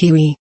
kiwi.